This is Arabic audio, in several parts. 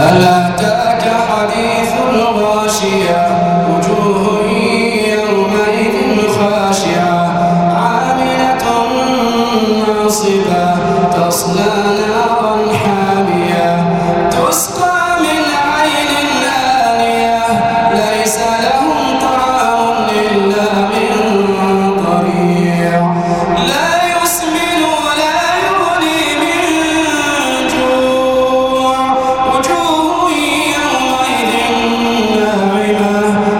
هل أتاك حديث الغاشية؟ وجوه يومئذ خاشعة. عاملة ناصبة تصلى نارا حامية.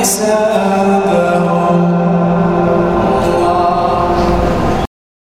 حسابهم.